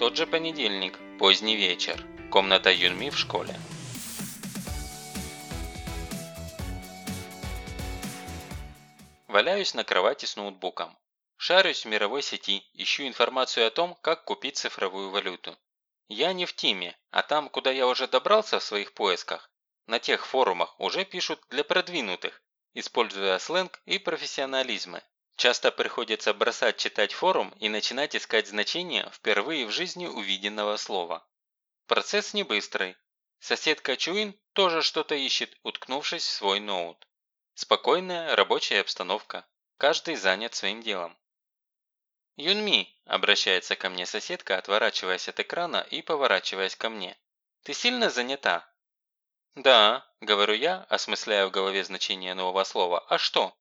Тот же понедельник, поздний вечер. Комната Юнми в школе. Валяюсь на кровати с ноутбуком. Шарюсь в мировой сети, ищу информацию о том, как купить цифровую валюту. Я не в теме, а там, куда я уже добрался в своих поисках, на тех форумах уже пишут для продвинутых, используя сленг и профессионализмы. Часто приходится бросать читать форум и начинать искать значения впервые в жизни увиденного слова. Процесс не быстрый. Соседка Чуин тоже что-то ищет, уткнувшись в свой ноут. Спокойная рабочая обстановка. Каждый занят своим делом. «Юнми», – обращается ко мне соседка, отворачиваясь от экрана и поворачиваясь ко мне. «Ты сильно занята?» «Да», – говорю я, осмысляя в голове значение нового слова. «А что?»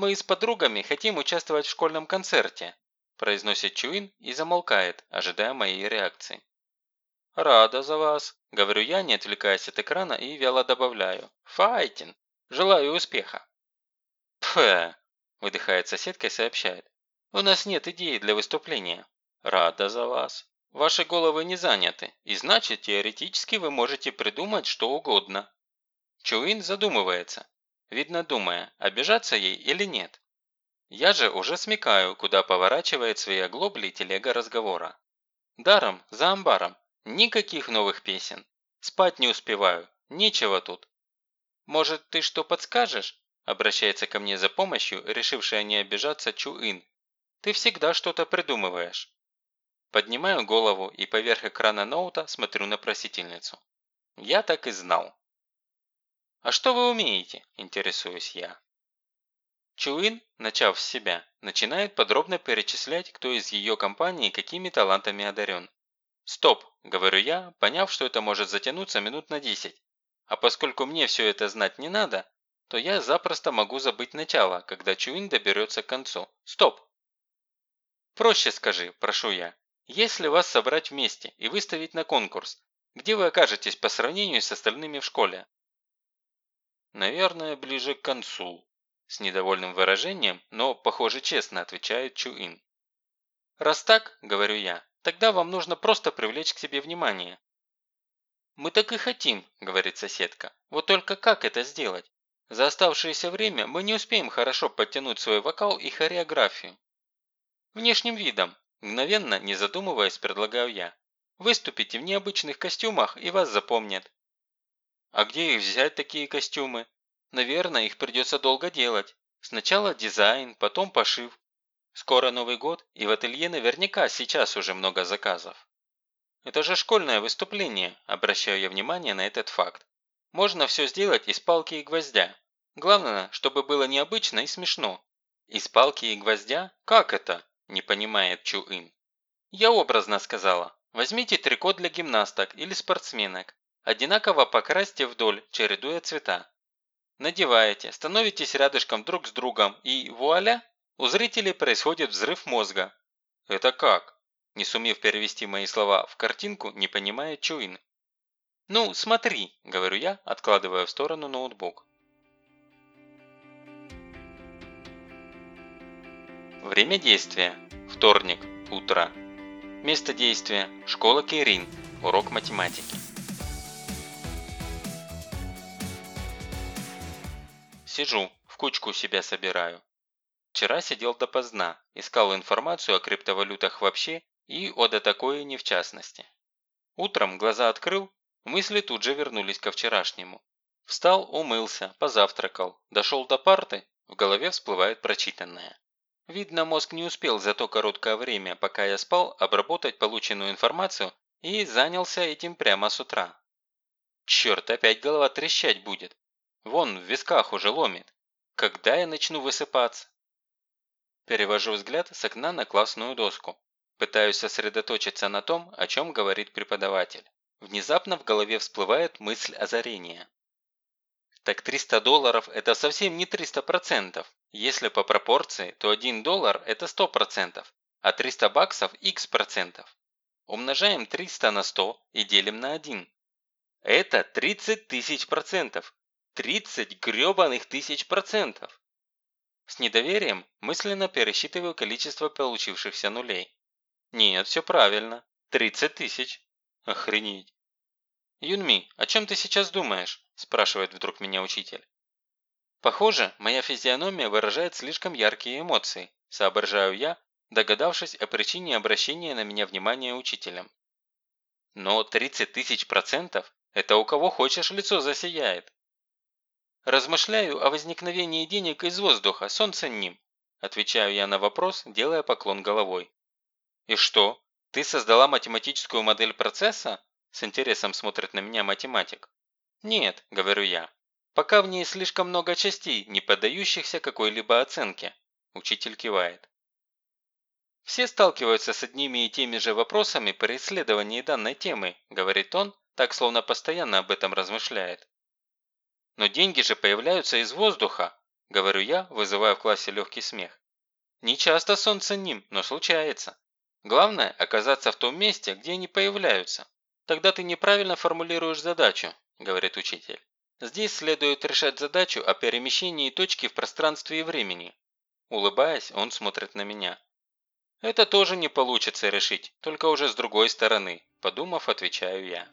«Мы с подругами хотим участвовать в школьном концерте», – произносит Чуин и замолкает, ожидая моей реакции. «Рада за вас», – говорю я, не отвлекаясь от экрана и вяло добавляю. «Файтин! Желаю успеха!» «Пфэ!» – выдыхает соседка и сообщает. «У нас нет идеи для выступления». «Рада за вас. Ваши головы не заняты, и значит, теоретически вы можете придумать что угодно». Чуин задумывается, видно думая, обижаться ей или нет. Я же уже смекаю, куда поворачивает свои оглобли телега разговора. Даром, за амбаром, никаких новых песен. Спать не успеваю, нечего тут. Может, ты что подскажешь? Обращается ко мне за помощью, решившая не обижаться Чуин. Ты всегда что-то придумываешь. Поднимаю голову и поверх экрана ноута смотрю на просительницу. Я так и знал. «А что вы умеете?» – интересуюсь я. Чуин, начав с себя, начинает подробно перечислять, кто из ее компании какими талантами одарен. «Стоп!» – говорю я, поняв, что это может затянуться минут на 10. А поскольку мне все это знать не надо, то я запросто могу забыть начало, когда Чуин доберется к концу. Стоп! Проще скажи, прошу я. Если вас собрать вместе и выставить на конкурс, где вы окажетесь по сравнению с остальными в школе? Наверное, ближе к концу. С недовольным выражением, но, похоже, честно отвечает Чуин. Раз так, говорю я, тогда вам нужно просто привлечь к себе внимание. «Мы так и хотим», – говорит соседка. «Вот только как это сделать? За оставшееся время мы не успеем хорошо подтянуть свой вокал и хореографию. Внешним видом, мгновенно, не задумываясь, предлагаю я. Выступите в необычных костюмах и вас запомнят. А где их взять, такие костюмы? Наверное, их придется долго делать. Сначала дизайн, потом пошив. Скоро Новый год, и в ателье наверняка сейчас уже много заказов. Это же школьное выступление, обращаю я внимание на этот факт. Можно все сделать из палки и гвоздя. Главное, чтобы было необычно и смешно. Из палки и гвоздя? Как это? Не понимает Чуин. Я образно сказала. Возьмите трико для гимнасток или спортсменок. Одинаково покрасьте вдоль, чередуя цвета. Надеваете, становитесь рядышком друг с другом и вуаля! У зрителей происходит взрыв мозга. Это как? Не сумев перевести мои слова в картинку, не понимает Чуин. «Ну, смотри», – говорю я, откладывая в сторону ноутбук. Время действия. Вторник. Утро. Место действия. Школа Кейрин. Урок математики. Сижу, в кучку себя собираю. Вчера сидел допоздна, искал информацию о криптовалютах вообще и о да такое не в частности. Утром глаза открыл, мысли тут же вернулись ко вчерашнему. Встал, умылся, позавтракал, дошел до парты, в голове всплывает прочитанное. Видно, мозг не успел за то короткое время, пока я спал, обработать полученную информацию и занялся этим прямо с утра. Черт, опять голова трещать будет. Вон, в висках уже ломит. Когда я начну высыпаться? Перевожу взгляд с окна на классную доску. Пытаюсь сосредоточиться на том, о чем говорит преподаватель. Внезапно в голове всплывает мысль озарения. Так 300 долларов – это совсем не 300%. Если по пропорции, то 1 доллар – это 100%, а 300 баксов – x процентов. Умножаем 300 на 100 и делим на 1. Это 30 тысяч процентов. 30 гребаных тысяч процентов. С недоверием мысленно пересчитываю количество получившихся нулей. Нет, все правильно. 30 тысяч. Охренеть. «Юнми, о чем ты сейчас думаешь?» – спрашивает вдруг меня учитель. Похоже, моя физиономия выражает слишком яркие эмоции, соображаю я, догадавшись о причине обращения на меня внимания учителем. Но 30 тысяч процентов – это у кого хочешь лицо засияет. Размышляю о возникновении денег из воздуха, солнце ним. Отвечаю я на вопрос, делая поклон головой. И что, ты создала математическую модель процесса? С интересом смотрит на меня математик. Нет, говорю я. Пока в ней слишком много частей, не поддающихся какой-либо оценке. Учитель кивает. Все сталкиваются с одними и теми же вопросами при исследовании данной темы, говорит он, так словно постоянно об этом размышляет. Но деньги же появляются из воздуха, говорю я, вызывая в классе легкий смех. Не часто солнце ним, но случается. Главное – оказаться в том месте, где они появляются. Тогда ты неправильно формулируешь задачу, говорит учитель. Здесь следует решать задачу о перемещении точки в пространстве и времени. Улыбаясь, он смотрит на меня. Это тоже не получится решить, только уже с другой стороны, подумав, отвечаю я.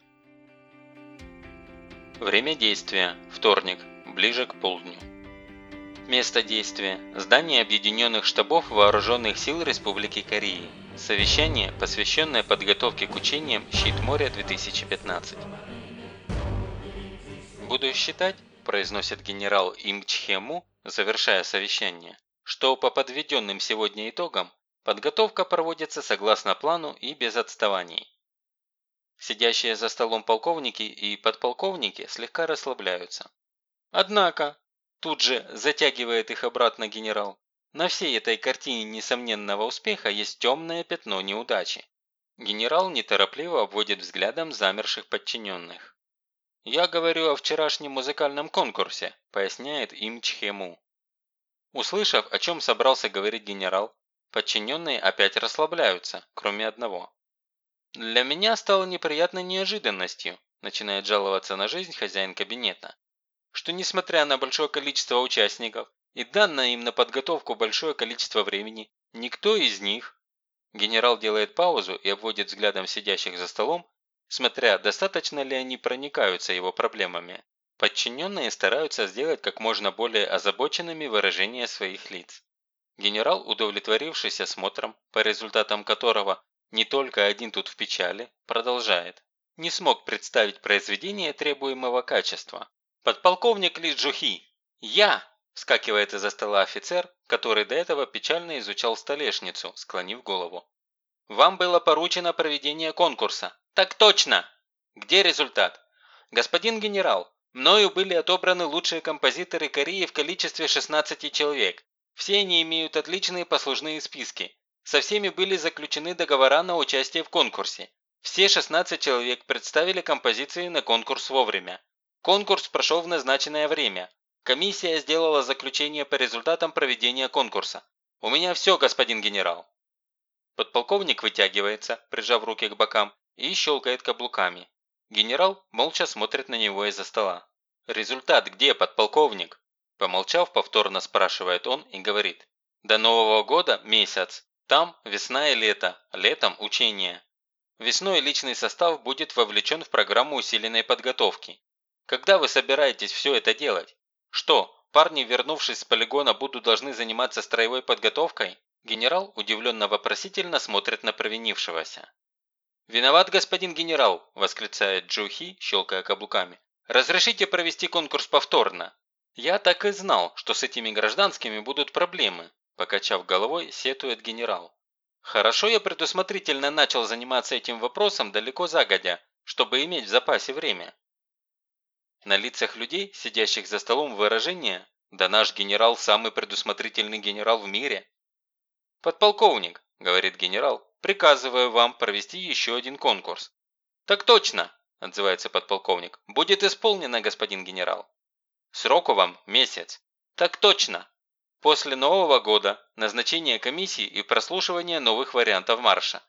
Время действия. Вторник. Ближе к полдню. Место действия. Здание Объединенных штабов Вооруженных сил Республики Кореи. Совещание, посвященное подготовке к учениям «Щит моря-2015». «Буду считать», – произносит генерал Им Чхему, завершая совещание, что по подведенным сегодня итогам подготовка проводится согласно плану и без отставаний. Сидящие за столом полковники и подполковники слегка расслабляются. Однако, тут же затягивает их обратно генерал, на всей этой картине несомненного успеха есть темное пятно неудачи. Генерал неторопливо обводит взглядом замерших подчиненных. «Я говорю о вчерашнем музыкальном конкурсе», – поясняет им Чхему. Услышав, о чем собрался говорить генерал, подчиненные опять расслабляются, кроме одного. «Для меня стало неприятной неожиданностью», – начинает жаловаться на жизнь хозяин кабинета, что несмотря на большое количество участников и данное им на подготовку большое количество времени, никто из них, генерал делает паузу и обводит взглядом сидящих за столом, смотря, достаточно ли они проникаются его проблемами. Подчиненные стараются сделать как можно более озабоченными выражения своих лиц. Генерал, удовлетворившись осмотром, по результатам которого не только один тут в печали, продолжает. Не смог представить произведение требуемого качества. Подполковник Ли Джухи. Я! Вскакивает из-за стола офицер, который до этого печально изучал столешницу, склонив голову. Вам было поручено проведение конкурса. Так точно! Где результат? Господин генерал, мною были отобраны лучшие композиторы Кореи в количестве 16 человек. Все они имеют отличные послужные списки. Со всеми были заключены договора на участие в конкурсе. Все 16 человек представили композиции на конкурс вовремя. Конкурс прошел в назначенное время. Комиссия сделала заключение по результатам проведения конкурса. У меня все, господин генерал. Подполковник вытягивается, прижав руки к бокам, и щелкает каблуками. Генерал молча смотрит на него из-за стола. «Результат где, подполковник?» Помолчав, повторно спрашивает он и говорит. «До Нового года месяц. Там весна и лето. Летом учение. Весной личный состав будет вовлечен в программу усиленной подготовки. Когда вы собираетесь все это делать? Что, парни, вернувшись с полигона, будут должны заниматься строевой подготовкой? Генерал удивленно-вопросительно смотрит на провинившегося. «Виноват, господин генерал!» – восклицает Джухи, щелкая каблуками. «Разрешите провести конкурс повторно?» «Я так и знал, что с этими гражданскими будут проблемы», – покачав головой, сетует генерал. «Хорошо я предусмотрительно начал заниматься этим вопросом далеко загодя, чтобы иметь в запасе время». На лицах людей, сидящих за столом, выражение «Да наш генерал самый предусмотрительный генерал в мире». «Подполковник», – говорит генерал, приказываю вам провести еще один конкурс». «Так точно!» – отзывается подполковник. «Будет исполнено, господин генерал». «Сроку вам месяц». «Так точно!» «После Нового года назначение комиссии и прослушивание новых вариантов марша».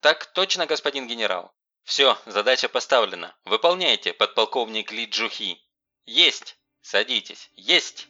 «Так точно, господин генерал». «Все, задача поставлена. Выполняйте, подполковник Ли Джухи». «Есть! Садитесь. Есть!»